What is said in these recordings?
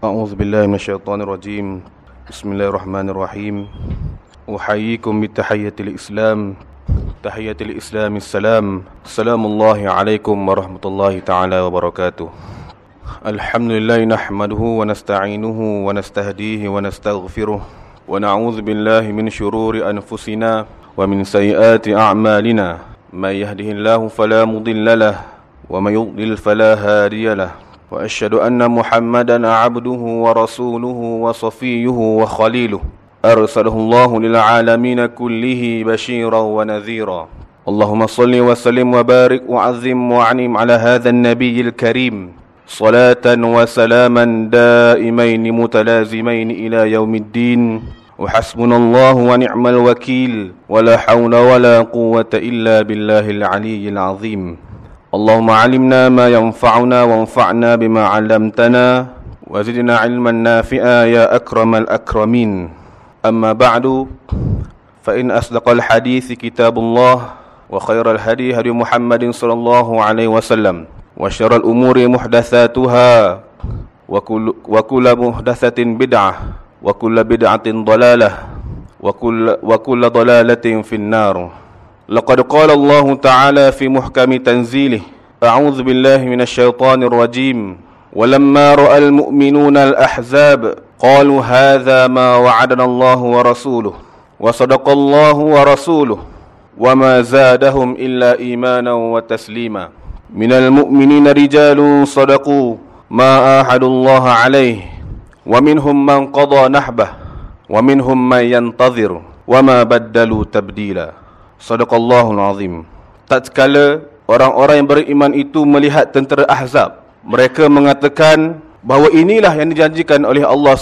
أعوذ بالله من الشيطان الرجيم. بسم الله الرحمن الرحيم. أحييكم بتحية الإسلام. تحية الإسلام السلام. سلام الله عليكم ورحمة الله تعالى وبركاته. الحمد لله نحمده ونستعينه ونستهديه ونستغفره ونعوذ بالله من شرور أنفسنا ومن سيئات أعمالنا. من يهده الله فلا مضل له ومن يضلل فلا هادي له. وأشهد أن محمدا عبده ورسوله وصفيه وخليله. أرسله الله للعالمين كله بشيرا ونذيرا. اللهم صل وسلم وبارك وعظم وعنم على هذا النبي الكريم. صلاة وسلاما دائمين متلازمين إلى يوم الدين. وحسبنا الله ونعم الوكيل. ولا حول ولا قوة إلا بالله العلي العظيم. اللهم علمنا ما ينفعنا وانفعنا بما علمتنا وزدنا علما نافعا يا أكرم الأكرمين أما بعد فإن أصدق الحديث كتاب الله وخير الهدي هدي محمد صلى الله عليه وسلم وشر الأمور محدثاتها وكل, وكل محدثة بدعة وكل بدعة ضلالة وكل, وكل ضلالة في النار لقد قال الله تعالى في محكم تنزيله أعوذ بالله من الشيطان الرجيم ولما رأى المؤمنون الأحزاب قالوا هذا ما وعدنا الله ورسوله وصدق الله ورسوله وما زادهم إلا إيمانا وتسليما من المؤمنين رجال صدقوا ما آحدوا الله عليه ومنهم من قضى نحبه ومنهم من ينتظر وما بدلوا تبديلا Sadaqallahul azim. Tatkala orang-orang yang beriman itu melihat tentera Ahzab, mereka mengatakan bahawa inilah yang dijanjikan oleh Allah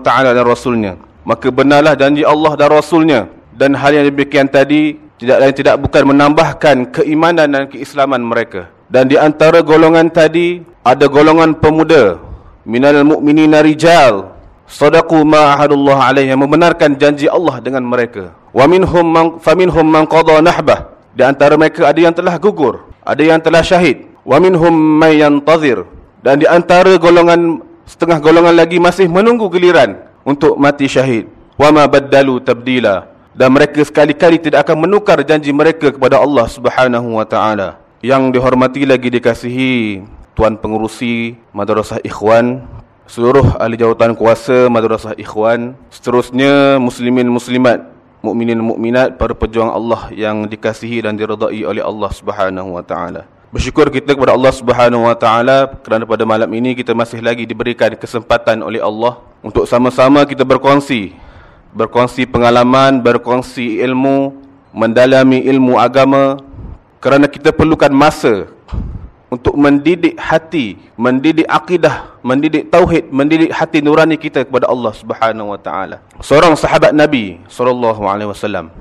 taala dan rasulnya. Maka benarlah janji Allah dan rasulnya dan hal yang demikian tadi tidak lain tidak bukan menambahkan keimanan dan keislaman mereka. Dan di antara golongan tadi ada golongan pemuda minal mu'minina rijal sadaqu ma ahadullah alaihi membenarkan janji Allah dengan mereka. Wa minhum man faminhum man qada nahbah. Di antara mereka ada yang telah gugur, ada yang telah syahid. Wa minhum may yantazir. Dan di antara golongan setengah golongan lagi masih menunggu giliran untuk mati syahid. Wa ma baddalu tabdila. Dan mereka sekali-kali tidak akan menukar janji mereka kepada Allah Subhanahu wa taala. Yang dihormati lagi dikasihi tuan pengurusi Madrasah Ikhwan seluruh ahli jawatan kuasa Madrasah Ikhwan, seterusnya muslimin muslimat mukminin mukminat para pejuang Allah yang dikasihi dan diredai oleh Allah Subhanahu wa taala. Bersyukur kita kepada Allah Subhanahu wa taala kerana pada malam ini kita masih lagi diberikan kesempatan oleh Allah untuk sama-sama kita berkongsi berkongsi pengalaman, berkongsi ilmu, mendalami ilmu agama kerana kita perlukan masa untuk mendidik hati, mendidik akidah, mendidik tauhid, mendidik hati nurani kita kepada Allah Subhanahu wa taala. Seorang sahabat Nabi sallallahu alaihi wasallam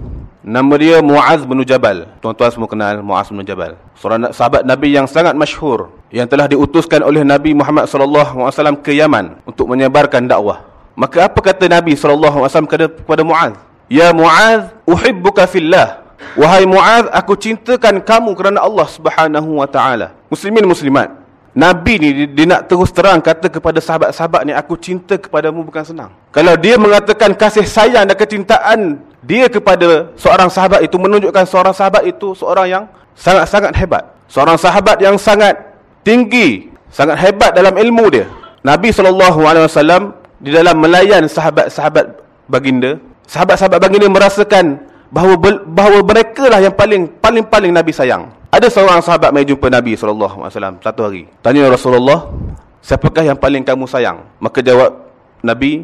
nama dia Muaz bin Jabal. Tuan-tuan semua kenal Muaz bin Jabal. Seorang sahabat Nabi yang sangat masyhur yang telah diutuskan oleh Nabi Muhammad sallallahu alaihi wasallam ke Yaman untuk menyebarkan dakwah. Maka apa kata Nabi sallallahu alaihi wasallam kepada Muaz? Ya Muaz, uhibbuka fillah. Wahai Muaz, aku cintakan kamu kerana Allah Subhanahu wa taala. Muslimin muslimat. Nabi ni dia, nak terus terang kata kepada sahabat-sahabat ni aku cinta kepadamu bukan senang. Kalau dia mengatakan kasih sayang dan kecintaan dia kepada seorang sahabat itu menunjukkan seorang sahabat itu seorang yang sangat-sangat hebat. Seorang sahabat yang sangat tinggi, sangat hebat dalam ilmu dia. Nabi SAW di dalam melayan sahabat-sahabat baginda, sahabat-sahabat baginda merasakan bahawa bahawa mereka lah yang paling paling paling Nabi sayang. Ada seorang sahabat mai jumpa Nabi wasallam satu hari. Tanya Rasulullah, "Siapakah yang paling kamu sayang?" Maka jawab Nabi,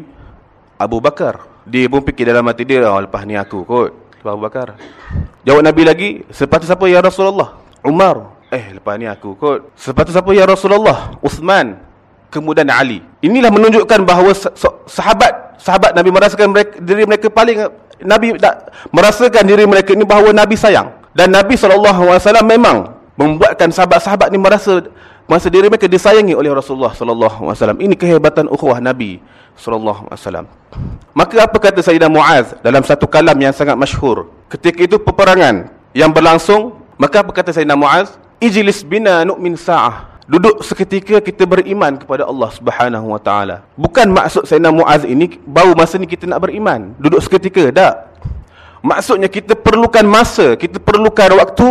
"Abu Bakar." Dia pun fikir dalam hati dia, "Oh, lepas ni aku kot." Lepas Abu Bakar. Jawab Nabi lagi, "Sepatutnya siapa ya Rasulullah?" Umar. Eh, lepas ni aku kot. Sepatutnya siapa ya Rasulullah? Uthman. Kemudian Ali. Inilah menunjukkan bahawa sahabat sahabat Nabi merasakan mereka, diri mereka paling Nabi tak merasakan diri mereka ini bahawa Nabi sayang. Dan Nabi SAW memang membuatkan sahabat-sahabat ini merasa masa diri mereka disayangi oleh Rasulullah SAW. Ini kehebatan ukhuwah Nabi SAW. Maka apa kata Sayyidina Muaz dalam satu kalam yang sangat masyhur. Ketika itu peperangan yang berlangsung, maka apa kata Sayyidina Muaz? Ijlis bina nu'min sa'ah. Duduk seketika kita beriman kepada Allah Subhanahu Wa Taala. Bukan maksud Sayyidina Muaz ini baru masa ni kita nak beriman. Duduk seketika, tak. Maksudnya kita perlukan masa, kita perlukan waktu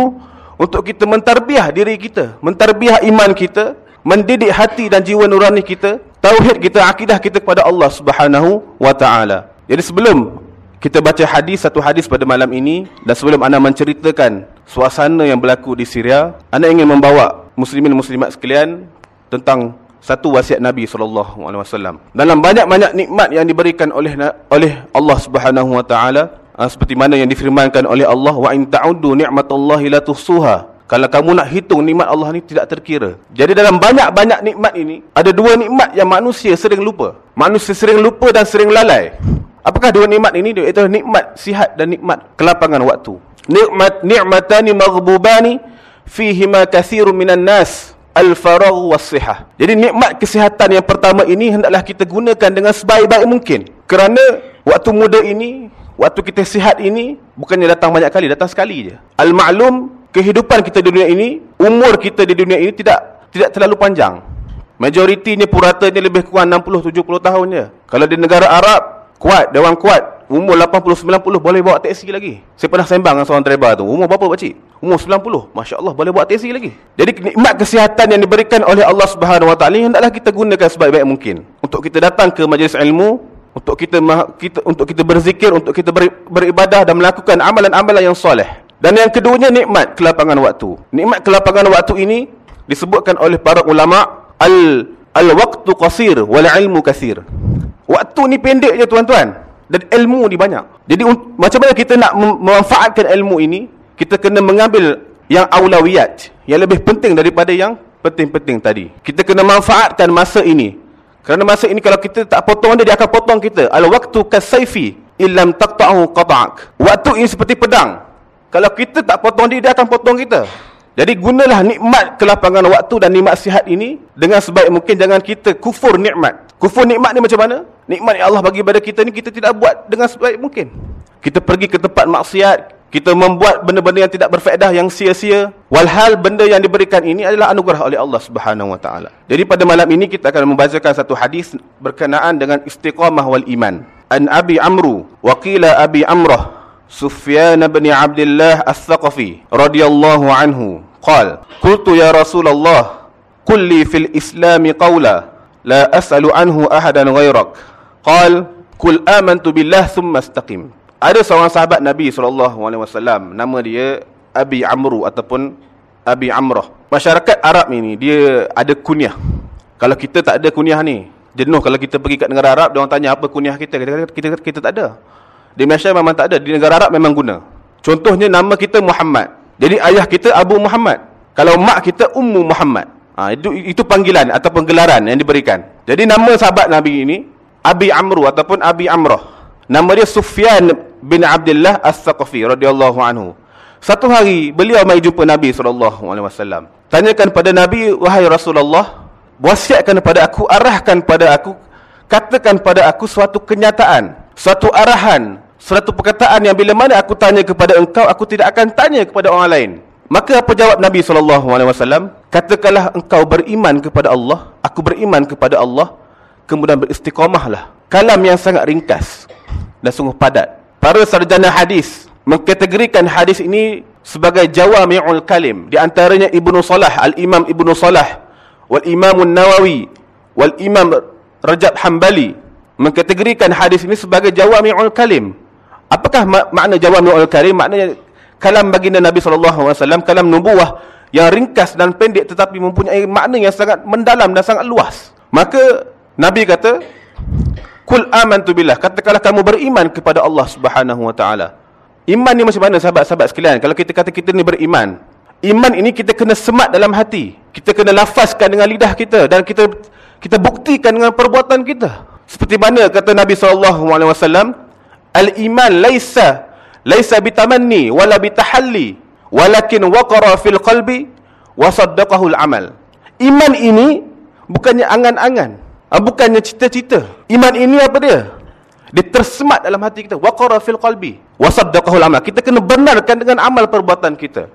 untuk kita mentarbiah diri kita, mentarbiah iman kita, mendidik hati dan jiwa nurani kita, tauhid kita, akidah kita kepada Allah Subhanahu Wa Taala. Jadi sebelum kita baca hadis satu hadis pada malam ini dan sebelum anda menceritakan suasana yang berlaku di Syria, anda ingin membawa muslimin muslimat sekalian tentang satu wasiat Nabi sallallahu alaihi wasallam. Dalam banyak-banyak nikmat yang diberikan oleh oleh Allah Subhanahu wa taala ah, seperti mana yang difirmankan oleh Allah wa in ta'uddu ni'matallahi la tuhsuha. Kalau kamu nak hitung nikmat Allah ni tidak terkira. Jadi dalam banyak-banyak nikmat ini ada dua nikmat yang manusia sering lupa. Manusia sering lupa dan sering lalai. Apakah dua nikmat ini? Itu nikmat sihat dan nikmat kelapangan waktu. Nikmat ni'matani maghdubani fihi ma katsirun minan nas al-faragh was-sihah. Jadi nikmat kesihatan yang pertama ini hendaklah kita gunakan dengan sebaik-baik mungkin. Kerana waktu muda ini, waktu kita sihat ini bukannya datang banyak kali, datang sekali je. Al-ma'lum kehidupan kita di dunia ini, umur kita di dunia ini tidak tidak terlalu panjang. Majoritinya puratanya lebih kurang 60 70 tahun je. Kalau di negara Arab Kuat, orang kuat. Umur 80, 90 boleh bawa teksi lagi. Saya pernah sembang dengan seorang driver tu. Umur berapa pakcik? Umur 90. Masya Allah boleh bawa teksi lagi. Jadi nikmat kesihatan yang diberikan oleh Allah Subhanahu Wa Taala hendaklah kita gunakan sebaik-baik mungkin. Untuk kita datang ke majlis ilmu, untuk kita, kita untuk kita berzikir, untuk kita ber, beribadah dan melakukan amalan-amalan yang soleh. Dan yang keduanya nikmat kelapangan waktu. Nikmat kelapangan waktu ini disebutkan oleh para ulama al al waqtu qasir wal ilmu kathir. Waktu ni pendek je tuan-tuan dan ilmu ni banyak. Jadi macam mana kita nak memanfaatkan ilmu ini? Kita kena mengambil yang aulawiyat, yang lebih penting daripada yang penting-penting tadi. Kita kena manfaatkan masa ini. Kerana masa ini kalau kita tak potong dia, dia akan potong kita. Al waktu kasayfi illam taqta'u qata'ak. Waktu ini seperti pedang. Kalau kita tak potong dia, dia akan potong kita. Jadi gunalah nikmat kelapangan waktu dan nikmat sihat ini dengan sebaik mungkin jangan kita kufur nikmat. Kufur nikmat ni macam mana? Nikmat yang Allah bagi kepada kita ni kita tidak buat dengan sebaik mungkin. Kita pergi ke tempat maksiat, kita membuat benda-benda yang tidak berfaedah yang sia-sia. Walhal benda yang diberikan ini adalah anugerah oleh Allah Subhanahu wa taala. Jadi pada malam ini kita akan membacakan satu hadis berkenaan dengan istiqamah wal iman. An Abi Amru wa qila Abi Amrah Sufyan bin Abdullah Ats-Tsaqafi radhiyallahu anhu qala: "Qultu ya Rasulullah, kulli fil Islam qawla" la as'alu anhu ahadan ghayrak qal kul amantu billah thumma istaqim. Ada seorang sahabat nabi SAW nama dia abi amru ataupun abi amrah. Masyarakat arab ini dia ada kunyah. Kalau kita tak ada kunyah ni jenuh kalau kita pergi kat negara arab dia orang tanya apa kunyah kita? Kita kita, kita, kita tak ada. Di Malaysia memang tak ada di negara arab memang guna. Contohnya nama kita muhammad. Jadi ayah kita abu muhammad. Kalau mak kita ummu muhammad. Ha, itu itu panggilan atau penggelaran yang diberikan. Jadi nama sahabat Nabi ini Abi Amru ataupun Abi Amrah. Nama dia Sufyan bin Abdullah As-Saqafi radhiyallahu anhu. Satu hari beliau mai jumpa Nabi sallallahu alaihi wasallam. Tanyakan pada Nabi, "Wahai Rasulullah, wasiatkan kepada aku, arahkan pada aku, katakan pada aku suatu kenyataan, suatu arahan Suatu perkataan yang bila mana aku tanya kepada engkau, aku tidak akan tanya kepada orang lain. Maka apa jawab Nabi SAW? Katakanlah engkau beriman kepada Allah, aku beriman kepada Allah, kemudian beristiqamahlah. Kalam yang sangat ringkas dan sungguh padat. Para sarjana hadis mengkategorikan hadis ini sebagai jawami'ul kalim. Di antaranya Ibnu Salah, Al-Imam Ibnu Salah, Wal-Imam Nawawi, Wal-Imam Rajab Hambali mengkategorikan hadis ini sebagai jawami'ul kalim. Apakah mak makna jawami'ul kalim? Maknanya kalam baginda Nabi SAW, kalam nubuah yang ringkas dan pendek tetapi mempunyai makna yang sangat mendalam dan sangat luas. Maka Nabi kata, Kul amantu billah. Katakanlah kamu beriman kepada Allah Subhanahu wa taala. Iman ni macam mana sahabat-sahabat sekalian? Kalau kita kata kita ni beriman, iman ini kita kena semat dalam hati. Kita kena lafazkan dengan lidah kita dan kita kita buktikan dengan perbuatan kita. Seperti mana kata Nabi sallallahu alaihi wasallam, Al-iman laisa laisa bitamanni wala bitahalli walakin waqara fil qalbi wa saddaqahu al-amal. Iman ini bukannya angan-angan, ah, bukannya cita-cita. Iman ini apa dia? Dia tersemat dalam hati kita. Waqara fil qalbi wa saddaqahu al-amal. Kita kena benarkan dengan amal perbuatan kita.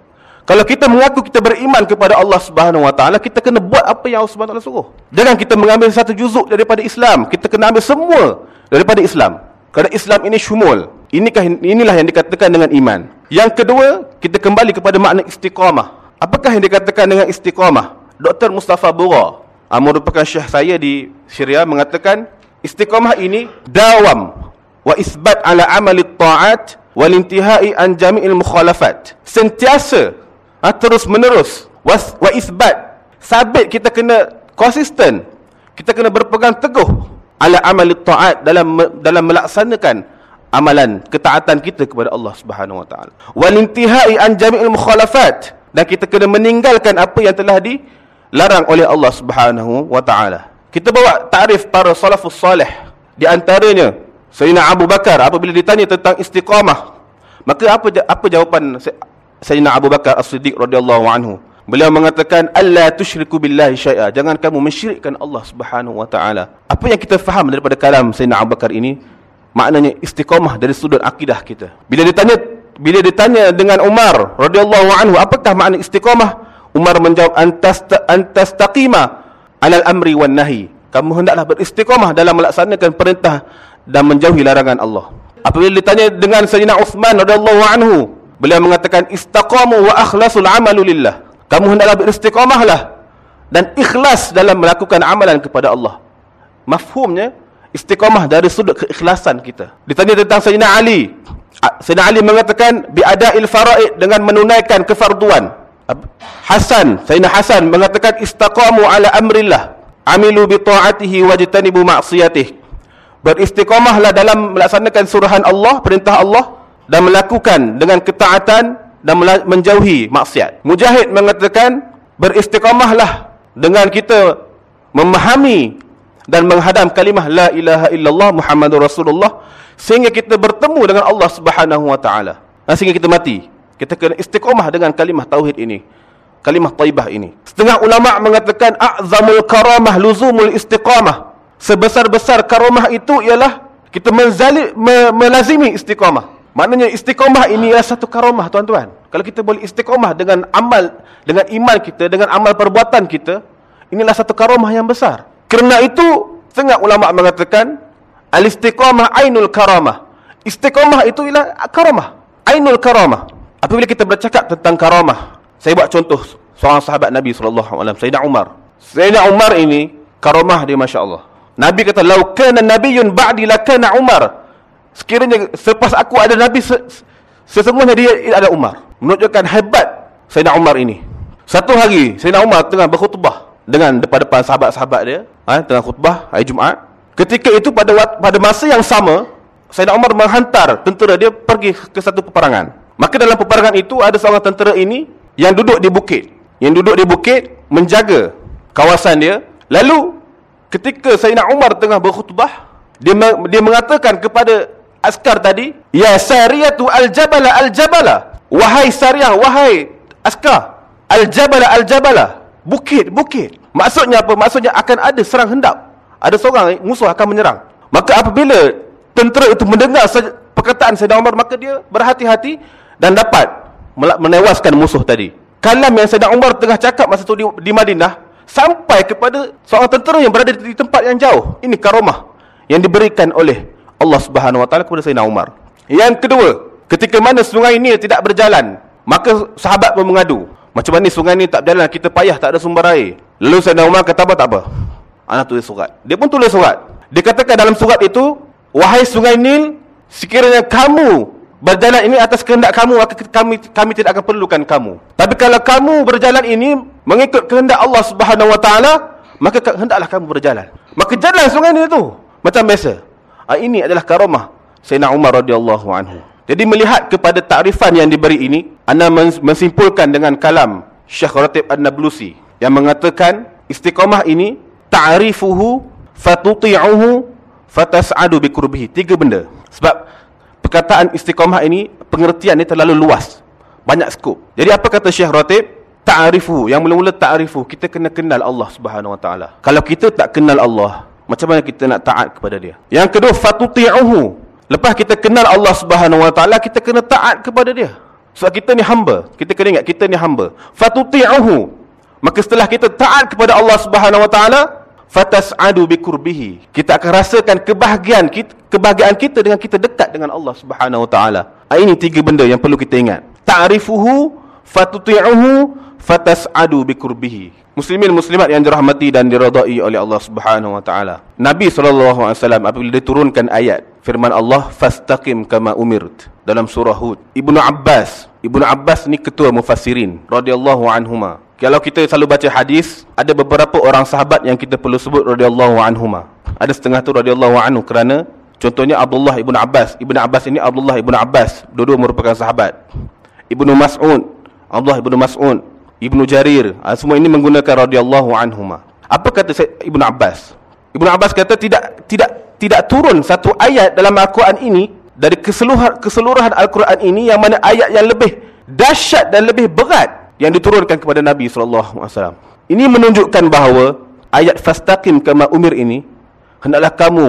Kalau kita mengaku kita beriman kepada Allah Subhanahu Wa Taala, kita kena buat apa yang Allah Subhanahu Wa Taala suruh. Jangan kita mengambil satu juzuk daripada Islam, kita kena ambil semua daripada Islam. Kerana Islam ini syumul. Inikah inilah yang dikatakan dengan iman. Yang kedua, kita kembali kepada makna istiqamah. Apakah yang dikatakan dengan istiqamah? Dr. Mustafa Bura, ah, merupakan syekh saya di Syria mengatakan istiqamah ini dawam wa isbat ala amali ta'at wal intihai an jami'il mukhalafat. Sentiasa ha, terus menerus was, wa isbat sabit kita kena konsisten kita kena berpegang teguh ala amali taat dalam dalam melaksanakan amalan ketaatan kita kepada Allah Subhanahu wa taala wal intihai an jami'il mukhalafat dan kita kena meninggalkan apa yang telah dilarang oleh Allah Subhanahu wa taala kita bawa takrif para salafus salih di antaranya Sayyidina Abu Bakar apabila ditanya tentang istiqamah maka apa apa jawapan Sayyidina Abu Bakar As-Siddiq radhiyallahu anhu. Beliau mengatakan alla tusyriku billahi syai'a. Jangan kamu mensyirikkan Allah Subhanahu wa taala. Apa yang kita faham daripada kalam Sayyidina Abu Bakar ini? Maknanya istiqamah dari sudut akidah kita. Bila ditanya bila ditanya dengan Umar radhiyallahu anhu, apakah makna istiqamah? Umar menjawab antas antastaqima alal amri wan nahi. Kamu hendaklah beristiqamah dalam melaksanakan perintah dan menjauhi larangan Allah. Apabila ditanya dengan Sayyidina Uthman radhiyallahu anhu, Beliau mengatakan istaqamu wa akhlasul amalu lillah. Kamu hendaklah beristiqamahlah dan ikhlas dalam melakukan amalan kepada Allah. Mafhumnya istiqamah dari sudut keikhlasan kita. Ditanya tentang Sayyidina Ali. Sayyidina Ali mengatakan bi ada'il faraid dengan menunaikan kefarduan. Hasan, Sayyidina Hasan mengatakan istaqamu ala amrillah. Amilu bi ta'atihi wajtanibu ma'siyatihi. Beristiqamahlah dalam melaksanakan suruhan Allah, perintah Allah dan melakukan dengan ketaatan dan menjauhi maksiat. Mujahid mengatakan beristiqamahlah dengan kita memahami dan menghadam kalimah la ilaha illallah Muhammadur Rasulullah sehingga kita bertemu dengan Allah Subhanahu wa taala. Sehingga kita mati. Kita kena istiqamah dengan kalimah tauhid ini. Kalimah taibah ini. Setengah ulama mengatakan a'zamul karamah luzumul istiqamah. Sebesar-besar karamah itu ialah kita menzali, me, melazimi istiqamah. Maknanya istiqomah ini adalah satu karomah tuan-tuan. Kalau kita boleh istiqomah dengan amal, dengan iman kita, dengan amal perbuatan kita, inilah satu karomah yang besar. Kerana itu, setengah ulama mengatakan, al-istiqomah ainul karamah. Istiqomah itu ialah karamah. Ainul karamah. Apabila kita bercakap tentang karamah, saya buat contoh seorang sahabat Nabi SAW, Sayyidina Umar. Sayyidina Umar ini, karamah dia Masya Allah. Nabi kata, Lau kana nabiyun ba'di lakana Umar. Sekiranya selepas aku ada Nabi Sesungguhnya dia ada Umar Menunjukkan hebat Sayyidina Umar ini Satu hari Sayyidina Umar tengah berkhutbah Dengan depan-depan sahabat-sahabat dia ha, Tengah khutbah hari Jumaat. Ketika itu pada pada masa yang sama Sayyidina Umar menghantar tentera dia pergi ke satu peperangan. Maka dalam peperangan itu ada seorang tentera ini Yang duduk di bukit. Yang duduk di bukit menjaga kawasan dia. Lalu ketika Sayyidina Umar tengah berkhutbah dia, dia mengatakan kepada askar tadi ya sariyatu aljabala aljabala. Wahai sariyah wahai askar aljabala aljabala bukit bukit. Maksudnya apa? Maksudnya akan ada serang hendak. Ada seorang musuh akan menyerang. Maka apabila tentera itu mendengar perkataan Sayyidina Umar maka dia berhati-hati dan dapat menewaskan musuh tadi. Kalam yang Sayyidina Umar tengah cakap masa itu di, di Madinah sampai kepada seorang tentera yang berada di tempat yang jauh. Ini karomah yang diberikan oleh Allah Subhanahu Wa Taala kepada Sayyidina Umar. Yang kedua, ketika mana sungai ini tidak berjalan, maka sahabat pun mengadu. Macam mana sungai ini tak berjalan, kita payah tak ada sumber air. Lalu Sayyidina Umar kata apa? Tak apa. Anak tulis surat. Dia pun tulis surat. Dia katakan dalam surat itu, Wahai sungai Nil, sekiranya kamu berjalan ini atas kehendak kamu, kami, kami tidak akan perlukan kamu. Tapi kalau kamu berjalan ini mengikut kehendak Allah Subhanahu Taala, maka hendaklah kamu berjalan. Maka jalan sungai ini itu. Macam biasa. Ha, ini adalah karamah Sayyidina Umar radhiyallahu anhu. Jadi melihat kepada takrifan yang diberi ini, anda mensimpulkan dengan kalam Syekh Ratib An-Nablusi yang mengatakan istiqamah ini ta'rifuhu fatuti'uhu fatas'adu biqurbihi. Tiga benda. Sebab perkataan istiqamah ini pengertian ini terlalu luas. Banyak skop. Jadi apa kata Syekh Ratib? Ta'rifuhu. Yang mula-mula ta'rifuhu. Kita kena kenal Allah Subhanahu Wa Taala. Kalau kita tak kenal Allah, macam mana kita nak taat kepada dia? Yang kedua, fatuti'uhu. Lepas kita kenal Allah Subhanahu Wa Taala, kita kena taat kepada dia. Sebab kita ni hamba. Kita kena ingat kita ni hamba. Fatuti'uhu. Maka setelah kita taat kepada Allah Subhanahu wa taala, fatas'adu bikurbihi. Kita akan rasakan kebahagiaan kita, kebahagiaan kita dengan kita dekat dengan Allah Subhanahu wa taala. Ini tiga benda yang perlu kita ingat. Ta'rifuhu, fatuti'uhu, fatas'adu bikurbihi. Muslimin muslimat yang dirahmati dan diradai oleh Allah Subhanahu wa taala. Nabi wasallam apabila diturunkan ayat firman Allah fastaqim kama umirt dalam surah Hud. Ibnu Abbas, Ibnu Abbas ni ketua mufassirin radhiyallahu anhuma. Kalau kita selalu baca hadis, ada beberapa orang sahabat yang kita perlu sebut radhiyallahu anhuma. Ada setengah tu radhiyallahu anhu kerana contohnya Abdullah Ibnu Abbas. Ibnu Abbas ini Abdullah Ibnu Abbas, dua-dua merupakan sahabat. Ibnu Mas'ud, Abdullah Ibnu Mas'ud Ibnu Jarir, ah, semua ini menggunakan radhiyallahu anhuma. Apa kata Ibnu Abbas? Ibnu Abbas kata tidak tidak tidak turun satu ayat dalam Al-Quran ini dari keseluruhan keseluruhan Al-Quran ini yang mana ayat yang lebih dahsyat dan lebih berat yang diturunkan kepada Nabi sallallahu alaihi wasallam. Ini menunjukkan bahawa ayat fastaqim kama umir ini hendaklah kamu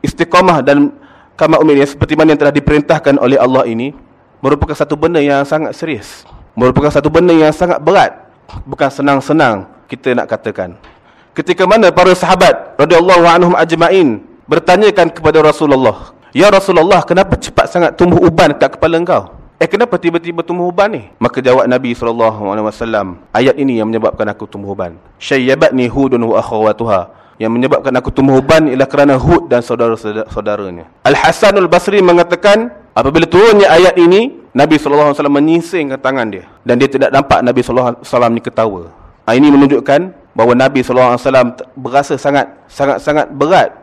istiqamah dan kama umir ini seperti mana yang telah diperintahkan oleh Allah ini merupakan satu benda yang sangat serius merupakan satu benda yang sangat berat bukan senang-senang kita nak katakan ketika mana para sahabat radhiyallahu anhum ajmain bertanyakan kepada Rasulullah ya Rasulullah kenapa cepat sangat tumbuh uban kat kepala engkau? Eh kenapa tiba-tiba tumbuh uban ni? Maka jawab Nabi SAW ayat ini yang menyebabkan aku tumbuh uban. Syayyabatni hudun wa akhawatuha. Yang menyebabkan aku tumbuh uban ialah kerana Hud dan saudara-saudaranya. Al-Hasanul Basri mengatakan apabila turunnya ayat ini Nabi SAW menyisingkan tangan dia dan dia tidak nampak Nabi SAW ni ketawa. Ha, ini menunjukkan bahawa Nabi SAW berasa sangat sangat sangat berat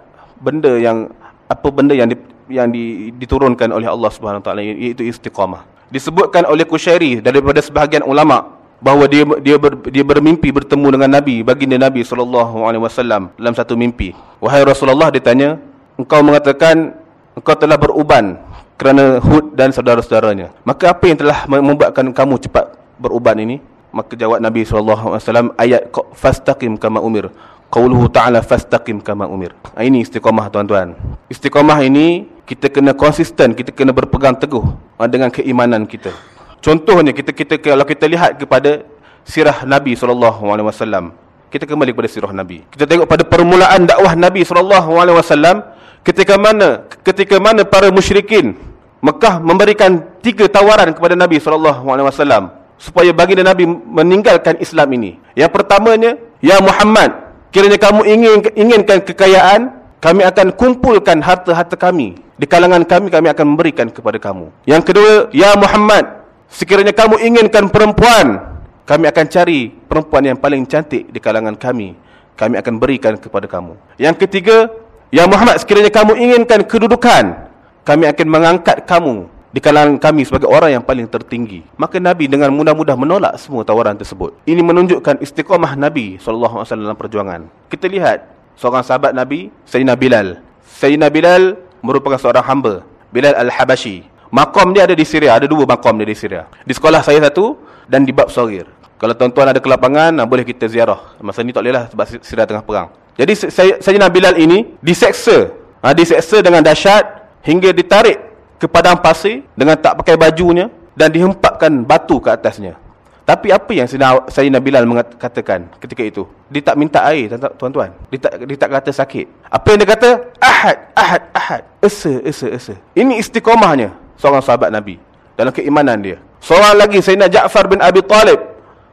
benda yang apa benda yang di, yang di, diturunkan oleh Allah Subhanahu Taala iaitu istiqamah. Disebutkan oleh Kushairi daripada sebahagian ulama bahawa dia dia ber, dia bermimpi bertemu dengan Nabi baginda Nabi sallallahu alaihi wasallam dalam satu mimpi. Wahai Rasulullah dia tanya, engkau mengatakan engkau telah beruban kerana Hud dan saudara-saudaranya. Maka apa yang telah membuatkan kamu cepat beruban ini? Maka jawab Nabi SAW ayat fastaqim kama umir. Qauluhu ta'ala fastaqim kama umir. Ha, ini istiqamah tuan-tuan. Istiqamah ini kita kena konsisten, kita kena berpegang teguh ha, dengan keimanan kita. Contohnya kita kita kalau kita lihat kepada sirah Nabi SAW. Kita kembali kepada sirah Nabi. Kita tengok pada permulaan dakwah Nabi SAW ketika mana ketika mana para musyrikin Mekah memberikan tiga tawaran kepada Nabi SAW supaya baginda Nabi meninggalkan Islam ini. Yang pertamanya, Ya Muhammad, kiranya kamu ingin inginkan kekayaan, kami akan kumpulkan harta-harta kami. Di kalangan kami, kami akan memberikan kepada kamu. Yang kedua, Ya Muhammad, sekiranya kamu inginkan perempuan, kami akan cari perempuan yang paling cantik di kalangan kami. Kami akan berikan kepada kamu. Yang ketiga, Ya Muhammad sekiranya kamu inginkan kedudukan Kami akan mengangkat kamu Di kalangan kami sebagai orang yang paling tertinggi. Maka Nabi dengan mudah-mudah menolak semua tawaran tersebut. Ini menunjukkan istiqamah Nabi SAW dalam perjuangan. Kita lihat seorang sahabat Nabi Sayyidina Bilal. Sayyidina Bilal merupakan seorang hamba Bilal Al-Habashi. Makom dia ada di Syria Ada dua makom dia di Syria. Di sekolah saya satu Dan di Bab Sorir Kalau tuan-tuan ada kelapangan Boleh kita ziarah. Masa ni tak boleh lah Sebab Syria tengah perang. Jadi Sayyidina Bilal ini diseksa. Ha, diseksa dengan dahsyat hingga ditarik ke padang pasir dengan tak pakai bajunya dan dihempapkan batu ke atasnya. Tapi apa yang Sayyidina Bilal mengatakan ketika itu? Dia tak minta air tuan-tuan. Dia tak, dia tak kata sakit. Apa yang dia kata? Ahad, ahad, ahad. Esa, esa, esa. Ini istiqomahnya seorang sahabat Nabi dalam keimanan dia. Seorang lagi Sayyidina Ja'far bin Abi Talib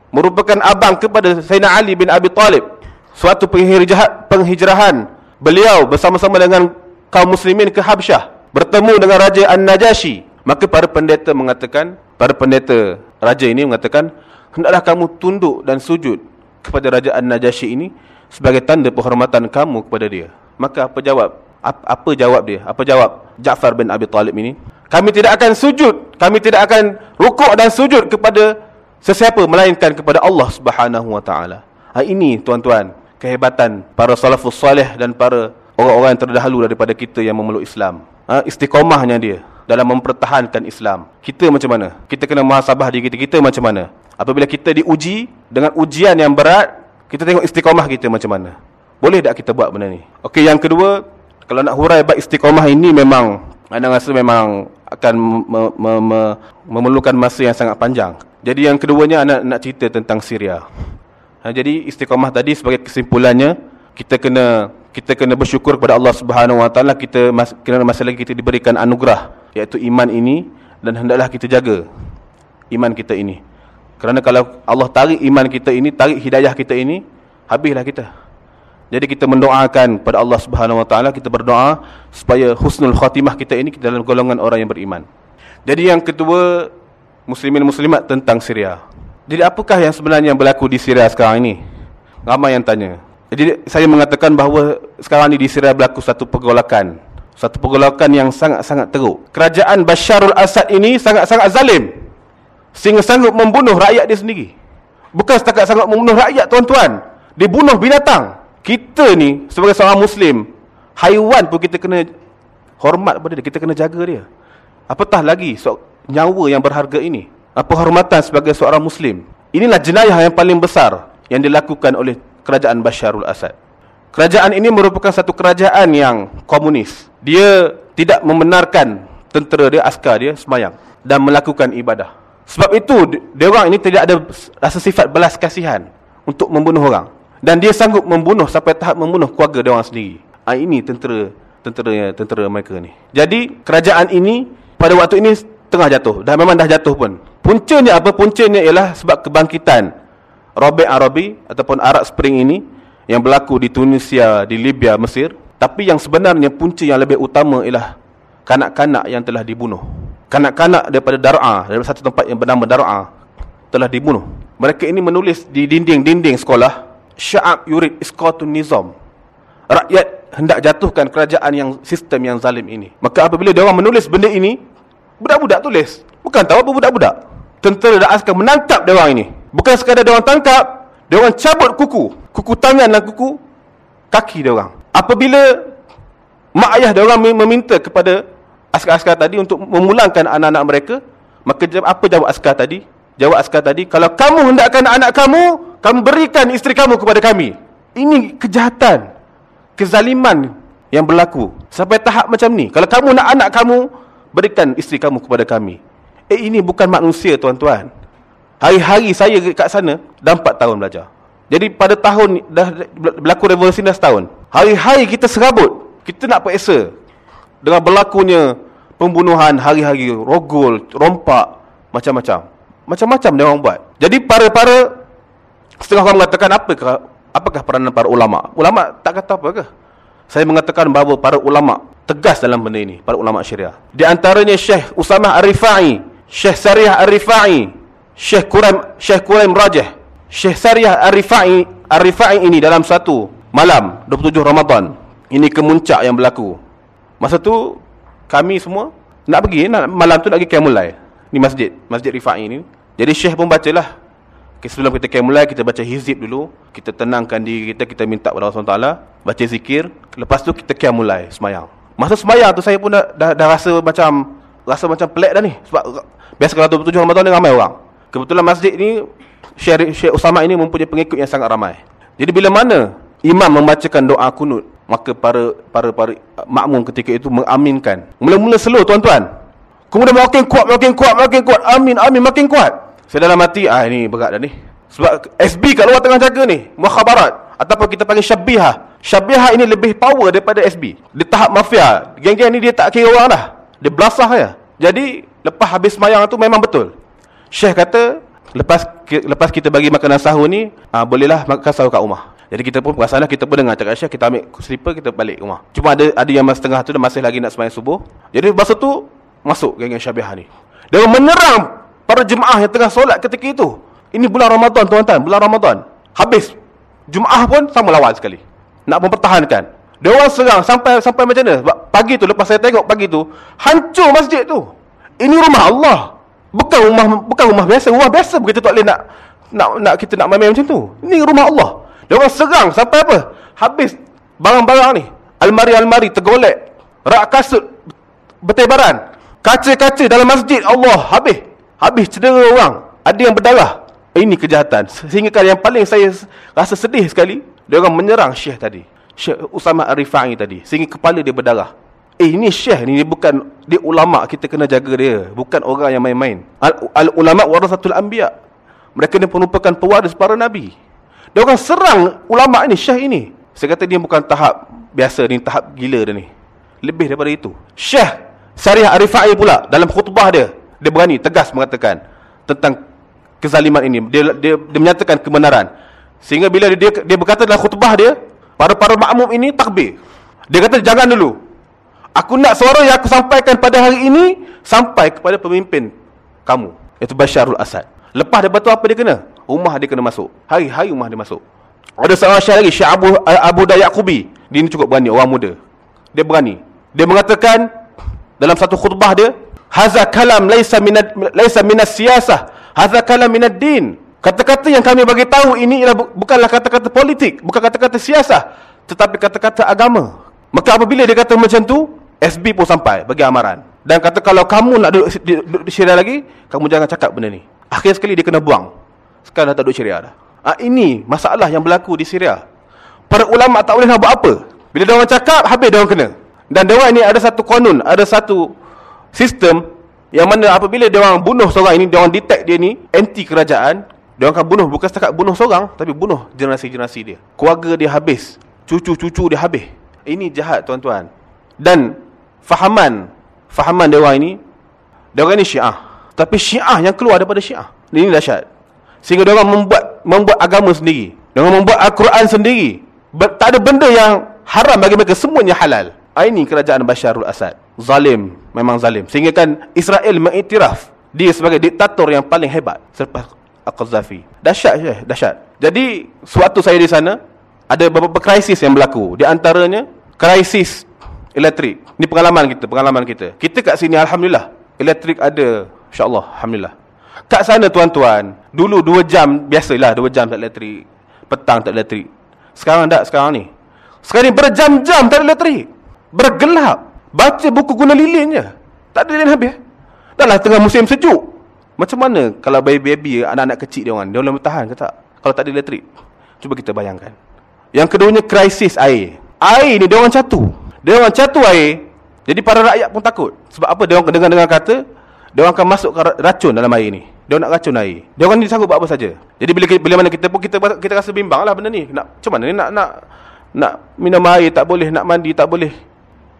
merupakan abang kepada Sayyidina Ali bin Abi Talib suatu penghijrahan beliau bersama-sama dengan kaum muslimin ke Habsyah bertemu dengan Raja An-Najashi maka para pendeta mengatakan para pendeta raja ini mengatakan hendaklah kamu tunduk dan sujud kepada Raja An-Najashi ini sebagai tanda penghormatan kamu kepada dia. Maka apa jawab? Apa, jawab dia? Apa jawab Ja'far bin Abi Talib ini? Kami tidak akan sujud. Kami tidak akan rukuk dan sujud kepada sesiapa melainkan kepada Allah Subhanahu wa taala. Ha, ini tuan-tuan kehebatan para salafus salih dan para orang-orang terdahulu daripada kita yang memeluk Islam. Ha, istiqomahnya dia dalam mempertahankan Islam. Kita macam mana? Kita kena muhasabah diri kita. Kita macam mana? Apabila kita diuji dengan ujian yang berat, kita tengok istiqomah kita macam mana. Boleh tak kita buat benda ni? Okey, yang kedua, kalau nak hurai bab istiqomah ini memang anda rasa memang akan me, me, me, memerlukan masa yang sangat panjang. Jadi yang keduanya anak nak cerita tentang Syria. Ha, jadi istiqamah tadi sebagai kesimpulannya kita kena kita kena bersyukur kepada Allah Subhanahu Wa Taala kita kerana masa lagi kita diberikan anugerah iaitu iman ini dan hendaklah kita jaga iman kita ini. Kerana kalau Allah tarik iman kita ini, tarik hidayah kita ini, habislah kita. Jadi kita mendoakan pada Allah Subhanahu Wa Taala, kita berdoa supaya husnul khatimah kita ini kita dalam golongan orang yang beriman. Jadi yang kedua, muslimin muslimat tentang Syria. Jadi apakah yang sebenarnya yang berlaku di Syria sekarang ini? Ramai yang tanya. Jadi saya mengatakan bahawa sekarang ini di Syria berlaku satu pergolakan. Satu pergolakan yang sangat-sangat teruk. Kerajaan Basharul Assad ini sangat-sangat zalim. Sehingga sanggup membunuh rakyat dia sendiri. Bukan setakat sanggup membunuh rakyat tuan-tuan. Dia bunuh binatang kita ni sebagai seorang muslim haiwan pun kita kena hormat pada dia kita kena jaga dia apatah lagi so, nyawa yang berharga ini apa hormatan sebagai seorang muslim inilah jenayah yang paling besar yang dilakukan oleh kerajaan Basharul Assad kerajaan ini merupakan satu kerajaan yang komunis dia tidak membenarkan tentera dia askar dia semayang dan melakukan ibadah sebab itu dia orang ini tidak ada rasa sifat belas kasihan untuk membunuh orang dan dia sanggup membunuh sampai tahap membunuh keluarga dia orang sendiri. Ha, ini tentera tentera tentera mereka ni. Jadi kerajaan ini pada waktu ini tengah jatuh. Dah memang dah jatuh pun. Puncanya apa? Puncanya ialah sebab kebangkitan Rabi' Arabi ataupun Arab Spring ini yang berlaku di Tunisia, di Libya, Mesir. Tapi yang sebenarnya punca yang lebih utama ialah kanak-kanak yang telah dibunuh. Kanak-kanak daripada Dar'a, daripada satu tempat yang bernama Dar'a telah dibunuh. Mereka ini menulis di dinding-dinding sekolah Sya'ab yurid iskatun nizam. Rakyat hendak jatuhkan kerajaan yang sistem yang zalim ini. Maka apabila dia orang menulis benda ini, budak-budak tulis. Bukan tahu apa budak-budak. Tentera dan askar menangkap dia orang ini. Bukan sekadar dia orang tangkap, dia orang cabut kuku. Kuku tangan dan kuku kaki dia orang. Apabila mak ayah dia orang meminta kepada askar-askar tadi untuk memulangkan anak-anak mereka, maka apa jawab askar tadi? Jawab askar tadi, kalau kamu hendakkan anak kamu kamu berikan isteri kamu kepada kami. Ini kejahatan. Kezaliman yang berlaku. Sampai tahap macam ni. Kalau kamu nak anak kamu, berikan isteri kamu kepada kami. Eh ini bukan manusia tuan-tuan. Hari-hari saya kat sana, dah 4 tahun belajar. Jadi pada tahun, dah berlaku revolusi dah setahun. Hari-hari kita serabut. Kita nak periksa. Dengan berlakunya pembunuhan hari-hari, rogol, rompak, macam-macam. Macam-macam dia orang buat. Jadi para-para Setengah orang mengatakan apakah apakah peranan para ulama? Ulama tak kata apa ke? Saya mengatakan bahawa para ulama tegas dalam benda ini, para ulama Syariah. Di antaranya Syekh Usamah Ar-Rifai, Syekh Sariah Ar-Rifai, Syekh Quraim Syekh Quraim Rajah, Syekh Sariah Ar-Rifai, Ar-Rifai ini dalam satu malam 27 Ramadan. Ini kemuncak yang berlaku. Masa tu kami semua nak pergi nak, malam tu nak pergi Qiyamul Ni masjid, Masjid Rifai ini. Jadi Syekh pun bacalah Okay, sebelum kita mulai, kita baca hizib dulu. Kita tenangkan diri kita, kita minta kepada Allah SWT. Baca zikir. Lepas tu kita mulai semayang. Masa semayang tu saya pun dah, dah, dah rasa macam rasa macam pelik dah ni. Sebab biasa kalau 27 Ramadan ni ramai orang. Kebetulan masjid ni, Syekh, Syekh Usama ini mempunyai pengikut yang sangat ramai. Jadi bila mana imam membacakan doa kunut, maka para para para makmum ketika itu mengaminkan. Mula-mula slow tuan-tuan. Kemudian makin kuat, makin kuat, makin kuat. Amin, amin, makin kuat. Saya dalam hati, ah ini berat dah ni. Sebab SB kat luar tengah jaga ni, mukhabarat ataupun kita panggil syabiha. Syabiha ini lebih power daripada SB. Di tahap mafia, geng-geng ni dia tak kira orang dah. Dia belasah ya. Jadi lepas habis semayang tu memang betul. Syekh kata, lepas lepas kita bagi makanan sahur ni, ah bolehlah makan sahur kat rumah. Jadi kita pun perasan kita pun dengar cakap Syekh, kita ambil slipper, kita balik rumah. Cuma ada ada yang masa tengah tu, dia masih lagi nak semayang subuh. Jadi masa tu, masuk geng-geng syabiha ni. Dia menyerang para jemaah yang tengah solat ketika itu. Ini bulan Ramadan tuan-tuan, bulan Ramadan. Habis. Jemaah pun sama lawan sekali. Nak mempertahankan. Dia orang serang sampai sampai macam mana? Pagi tu lepas saya tengok pagi tu, hancur masjid tu. Ini rumah Allah. Bukan rumah bukan rumah biasa, rumah biasa begitu tak boleh nak nak nak kita nak main macam tu. Ini rumah Allah. Dia orang serang sampai apa? Habis barang-barang ni. Almari-almari tergolek. Rak kasut bertebaran. Kaca-kaca dalam masjid Allah habis. Habis cedera orang Ada yang berdarah Ini kejahatan Sehingga yang paling saya rasa sedih sekali Dia orang menyerang Syekh tadi Syekh Usama Arifai tadi Sehingga kepala dia berdarah Eh ini syekh ni dia bukan dia ulama kita kena jaga dia, bukan orang yang main-main. Al, al ulama warasatul anbiya. Mereka ni merupakan pewaris para nabi. Dia orang serang ulama ini, syekh ini. Saya kata dia bukan tahap biasa ni, tahap gila dia ni. Lebih daripada itu. Syekh Syariah Arifai pula dalam khutbah dia, dia berani tegas mengatakan tentang kezaliman ini. Dia dia, dia menyatakan kebenaran. Sehingga bila dia dia berkata dalam khutbah dia, para para makmum ini takbir. Dia kata jangan dulu. Aku nak suara yang aku sampaikan pada hari ini sampai kepada pemimpin kamu, iaitu Basharul Asad. Lepas daripada tu apa dia kena? Rumah dia kena masuk. Hari-hari rumah dia masuk. Ada seorang syekh lagi, Syekh Abu Abu Dayaqubi. Dia ni cukup berani, orang muda. Dia berani. Dia mengatakan dalam satu khutbah dia, "Hadza kalam laisa minad laisa minas siyasah, hadza kalam minad din." Kata-kata yang kami bagi tahu ini ialah bukanlah kata-kata politik, bukan kata-kata siasah, tetapi kata-kata agama. Maka apabila dia kata macam tu, SB pun sampai bagi amaran. Dan kata kalau kamu nak duduk, duduk di syariah lagi, kamu jangan cakap benda ni. Akhir sekali dia kena buang. Sekarang dah tak duduk syariah dah. Ha, ini masalah yang berlaku di Syria. Para ulama tak boleh nak buat apa. Bila dia orang cakap, habis dia orang kena. Dan dia orang ini ada satu konun, ada satu sistem yang mana apabila dia orang bunuh seorang ini, dia orang detect dia ni anti kerajaan, dia orang akan bunuh bukan setakat bunuh seorang, tapi bunuh generasi-generasi dia. Keluarga dia habis, cucu-cucu dia habis. Ini jahat tuan-tuan. Dan fahaman. Fahaman dia orang ini dia orang ini Syiah. Tapi Syiah yang keluar daripada Syiah. Ini dahsyat. Sehingga dia orang membuat membuat agama sendiri. Dia orang membuat Al-Quran sendiri. Ber, tak ada benda yang haram bagi mereka. Semuanya halal. Ah, ini kerajaan Basharul Asad. Zalim. Memang zalim. Sehingga kan Israel mengiktiraf dia sebagai diktator yang paling hebat selepas Al-Qazafi dahsyat je dahsyat. Jadi suatu saya di sana ada beberapa krisis yang berlaku. Di antaranya krisis elektrik. Ini pengalaman kita, pengalaman kita. Kita kat sini alhamdulillah, elektrik ada, insya-Allah, alhamdulillah. Kat sana tuan-tuan, dulu 2 jam biasalah 2 jam tak elektrik. Petang tak elektrik. Sekarang tak sekarang ni. Sekarang ni berjam-jam tak elektrik. Bergelap. Baca buku guna lilin je. Tak ada lilin habis. Dahlah tengah musim sejuk. Macam mana kalau baby-baby, anak-anak kecil dia orang, dia boleh bertahan ke tak? Kalau tak ada elektrik. Cuba kita bayangkan. Yang keduanya krisis air. Air ni dia orang catu. Dia orang catu air. Jadi para rakyat pun takut. Sebab apa? Dia orang dengar-dengar kata, dia orang akan masuk racun dalam air ni. Dia nak racun air. Dia orang ni sanggup buat apa saja. Jadi bila bila mana kita pun kita kita rasa bimbang lah benda ni. Nak macam mana ni nak nak nak minum air tak boleh, nak mandi tak boleh.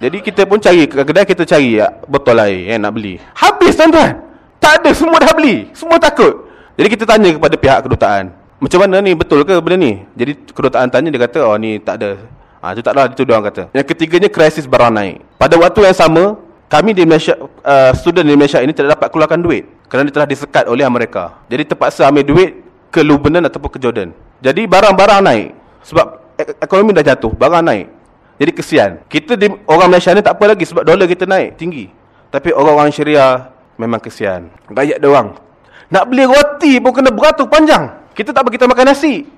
Jadi kita pun cari ke kedai kita cari ya, botol air yang nak beli. Habis tuan-tuan. Tak ada semua dah beli. Semua takut. Jadi kita tanya kepada pihak kedutaan. Macam mana ni betul ke benda ni? Jadi kedutaan tanya dia kata oh ni tak ada Ha, itu taklah itu dia orang kata. Yang ketiganya krisis barang naik. Pada waktu yang sama, kami di Malaysia, uh, student di Malaysia ini tidak dapat keluarkan duit. Kerana dia telah disekat oleh Amerika. Jadi terpaksa ambil duit ke Lebanon ataupun ke Jordan. Jadi barang-barang naik. Sebab ekonomi dah jatuh, barang naik. Jadi kesian. Kita di, orang Malaysia ni tak apa lagi sebab dolar kita naik tinggi. Tapi orang-orang Syria memang kesian. Gayat dia orang. Nak beli roti pun kena beratur panjang. Kita tak bagi kita makan nasi.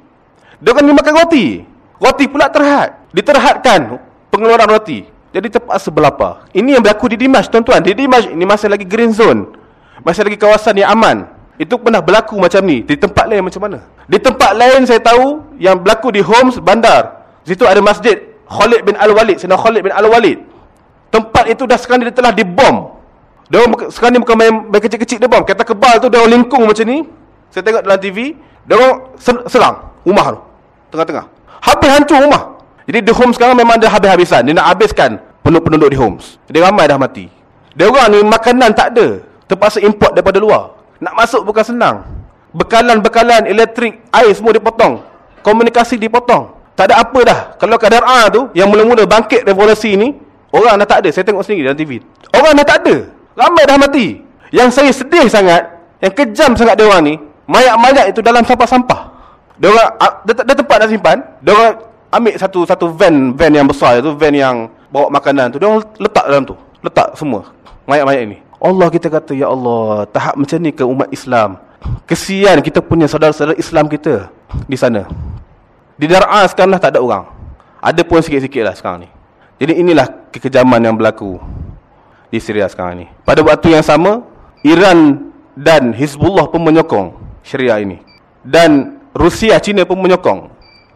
Dia ni makan roti. Roti pula terhad. Diterhadkan pengeluaran roti. Jadi terpaksa berlapar. Ini yang berlaku di Dimash tuan-tuan. Di Dimash ini masih lagi green zone. Masih lagi kawasan yang aman. Itu pernah berlaku macam ni. Di tempat lain macam mana? Di tempat lain saya tahu yang berlaku di Homs Bandar. Di situ ada masjid Khalid bin Al-Walid. Sena Khalid bin Al-Walid. Tempat itu dah sekarang telah dibom. Dia sekarang ni bukan main, main kecil-kecil dia bom. Kata kebal tu dia lingkung macam ni. Saya tengok dalam TV. Orang serang rumah tu. Tengah-tengah. Habis hancur rumah. Jadi di home sekarang memang dah habis-habisan. Dia nak habiskan penduduk-penduduk di homes. Jadi ramai dah mati. Dia orang ni makanan tak ada. Terpaksa import daripada luar. Nak masuk bukan senang. Bekalan-bekalan elektrik, air semua dipotong. Komunikasi dipotong. Tak ada apa dah. Kalau kadar A tu, yang mula-mula bangkit revolusi ni, orang dah tak ada. Saya tengok sendiri dalam TV. Orang dah tak ada. Ramai dah mati. Yang saya sedih sangat, yang kejam sangat dia orang ni, mayat-mayat itu dalam sampah-sampah. Dia orang ah, dia, dia tempat nak simpan, dia orang ambil satu satu van van yang besar itu, van yang bawa makanan tu, dia orang letak dalam tu. Letak semua mayat-mayat ini. Allah kita kata ya Allah, tahap macam ni ke umat Islam. Kesian kita punya saudara-saudara Islam kita di sana. Di Dar'a sekarang dah tak ada orang. Ada pun sikit-sikit lah sekarang ni. Jadi inilah kekejaman yang berlaku di Syria sekarang ni. Pada waktu yang sama, Iran dan Hizbullah pun menyokong Syria ini. Dan Rusia, China pun menyokong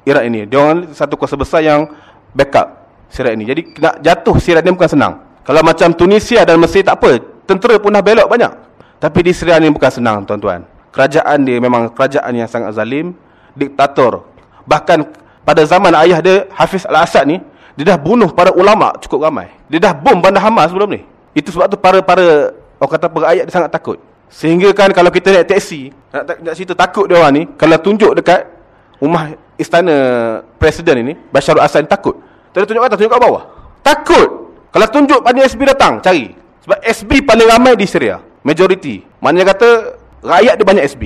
Iraq ini. Dia orang satu kuasa besar yang backup Syria ini. Jadi nak jatuh Syria ini bukan senang. Kalau macam Tunisia dan Mesir tak apa. Tentera pun dah belok banyak. Tapi di Syria ni bukan senang tuan-tuan. Kerajaan dia memang kerajaan yang sangat zalim. Diktator. Bahkan pada zaman ayah dia Hafiz Al-Assad ni. Dia dah bunuh para ulama cukup ramai. Dia dah bom bandar Hamas sebelum ni. Itu sebab tu para para orang kata perakyat dia sangat takut. Sehingga kan kalau kita naik taksi, nak, nak cerita takut dia orang ni, kalau tunjuk dekat rumah istana presiden ini, Bashar al-Assad takut. Tak tunjuk atas, tunjuk kat bawah. Takut. Kalau tunjuk pada SB datang, cari. Sebab SB paling ramai di Syria. Majority. Maknanya kata, rakyat dia banyak SB.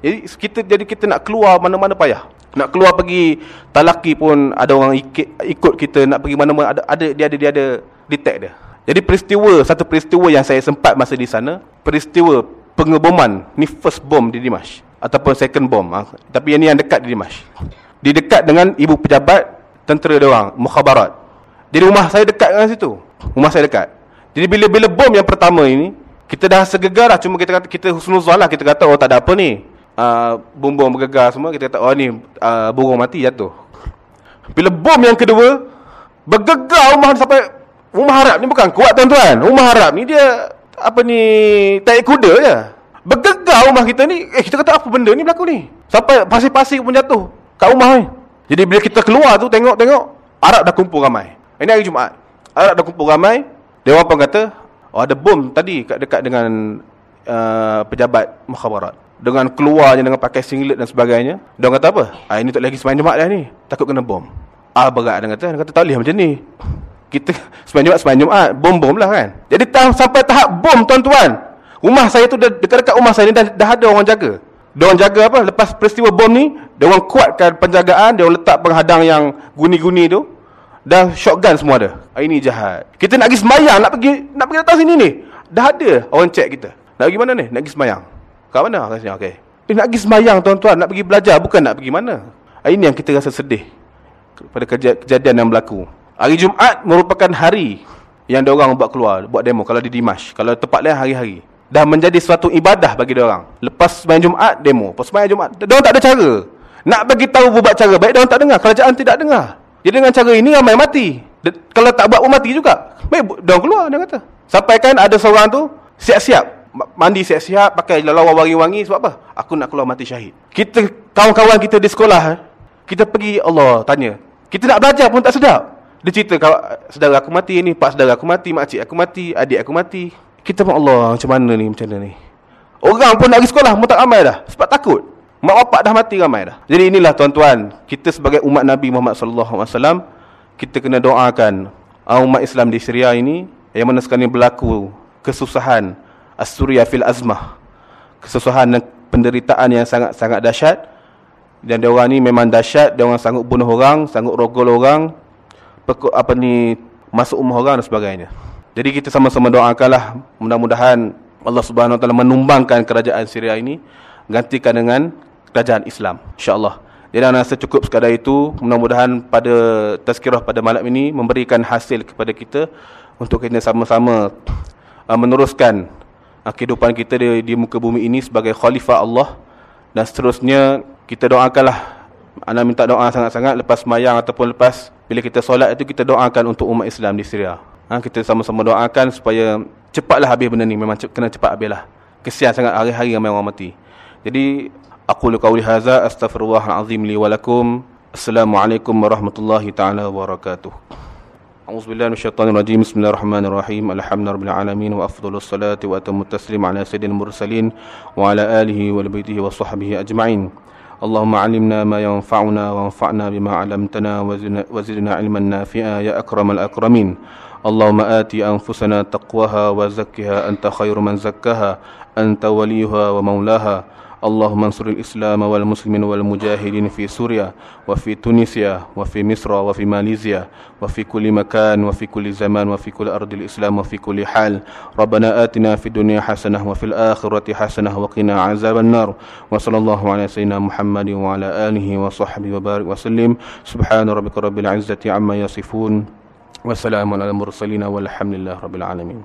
Jadi kita jadi kita nak keluar mana-mana payah. Nak keluar pergi talaki pun ada orang ikut, ikut kita nak pergi mana-mana ada ada dia ada dia ada detect dia. Jadi peristiwa satu peristiwa yang saya sempat masa di sana, peristiwa pengeboman ni first bomb di Dimash ataupun second bomb. Ha. Tapi yang ni yang dekat di Dimash. Di dekat dengan ibu pejabat tentera dia orang, mukhabarat. Jadi rumah saya dekat dengan situ. Rumah saya dekat. Jadi bila bila bom yang pertama ini, kita dah segegar lah cuma kita kata kita husnuzon lah kita kata oh tak ada apa ni. Uh, bom-bom bergegar semua kita kata oh ni uh, burung mati jatuh. Bila bom yang kedua bergegar rumah sampai Rumah harap ni bukan kuat tuan-tuan. Rumah harap ni dia apa ni taik kuda je. Bergegar rumah kita ni. Eh kita kata apa benda ni berlaku ni? Sampai pasir-pasir pun jatuh kat rumah ni. Jadi bila kita keluar tu tengok-tengok Arab dah kumpul ramai. Ini hari Jumaat. Arab dah kumpul ramai. Orang pun kata, oh ada bom tadi kat dekat dengan uh, pejabat mukhabarat. Dengan keluarnya dengan pakai singlet dan sebagainya. Dia kata apa? Ah ini tak lagi semain Jumaat dah ni. Takut kena bom. Ah berat dia kata. Dia kata tak boleh macam ni kita sembahyang Jumaat sembahyang Jumaat bom-bom lah kan jadi sampai tahap bom tuan-tuan rumah saya tu dekat-dekat rumah saya ni dah, dah ada orang jaga dia orang jaga apa? Lepas peristiwa bom ni dia orang kuatkan penjagaan dia orang letak penghadang yang guni-guni tu dah shotgun semua ada. Ah, ini jahat. Kita nak pergi sembahyang nak pergi nak pergi datang sini ni. Dah ada orang check kita. Nak pergi mana ni? Nak pergi sembahyang kat mana? Kat sini okey. Eh, nak pergi sembahyang tuan-tuan. Nak pergi belajar bukan nak pergi mana. Ah, ini yang kita rasa sedih pada kejadian yang berlaku. Hari Jumaat merupakan hari yang dia orang buat keluar, buat demo. Kalau di Dimash. Kalau tempat lain hari-hari. Dah menjadi suatu ibadah bagi dia orang. Lepas sembahyang Jumaat demo, lepas sembahyang Jumaat, dia orang tak ada cara. Nak bagi tahu buat cara baik dia orang tak dengar, kerajaan tidak dengar. Jadi dengan cara ini ramai mati. De kalau tak buat pun mati juga. Baik dia orang keluar dia kata. Sampai kan ada seorang tu siap-siap mandi siap-siap pakai lawa wangi-wangi sebab apa? Aku nak keluar mati syahid. Kita kawan-kawan kita di sekolah eh, kita pergi Allah tanya. Kita nak belajar pun tak sedap. Dia cerita kalau saudara aku mati ni, pak saudara aku mati, makcik aku mati, adik aku mati. Kita pun Allah macam mana ni, macam mana ni. Orang pun nak pergi sekolah pun tak ramai dah. Sebab takut. Mak bapak dah mati ramai dah. Jadi inilah tuan-tuan, kita sebagai umat Nabi Muhammad sallallahu alaihi wasallam, kita kena doakan umat Islam di Syria ini yang mana sekarang ini berlaku kesusahan as-surya fil azmah. Kesusahan dan penderitaan yang sangat-sangat dahsyat. Dan dia orang ni memang dahsyat, dia orang sanggup bunuh orang, sanggup rogol orang, apa ni masuk rumah orang dan sebagainya. Jadi kita sama-sama doakanlah mudah-mudahan Allah Subhanahu Taala menumbangkan kerajaan Syria ini gantikan dengan kerajaan Islam insya-Allah. Jadi rasa cukup sekadar itu mudah-mudahan pada tazkirah pada malam ini memberikan hasil kepada kita untuk kita sama-sama uh, meneruskan uh, kehidupan kita di, di muka bumi ini sebagai khalifah Allah dan seterusnya kita doakanlah anda minta doa sangat-sangat lepas mayang ataupun lepas bila kita solat itu kita doakan untuk umat Islam di Syria. Ha, kita sama-sama doakan supaya cepatlah habis benda ni. Memang kena cepat habislah. Kesian sangat hari-hari ramai orang mati. Jadi aku lu qauli hadza astaghfirullahalazim li wa lakum. Assalamualaikum warahmatullahi taala wabarakatuh. أعوذ بالله من الشيطان الرجيم بسم الله الرحمن الرحيم الحمد رب العالمين وأفضل الصلاة وأتم التسليم على سيد المرسلين وعلى آله وبيته وصحبه أجمعين اللهم علمنا ما ينفعنا وانفعنا بما علمتنا وزدنا علما نافعا يا أكرم الأكرمين اللهم آت أنفسنا تقواها وزكها أنت خير من زكاها أنت وليها ومولاها. اللهم انصر الإسلام والمسلمين والمجاهدين في سوريا وفي تونسيا وفي مصر وفي ماليزيا وفي كل مكان وفي كل زمان وفي كل أرض الإسلام وفي كل حال. ربنا آتنا في الدنيا حسنة وفي الآخرة حسنة وقنا عذاب النار. وصلى الله على سيدنا محمد وعلى آله وصحبه وبارك وسلم. سبحان ربك رب العزة عما يصفون. Wassalamualaikum warahmatullahi wabarakatuh. walhamdulillah rabbil alamin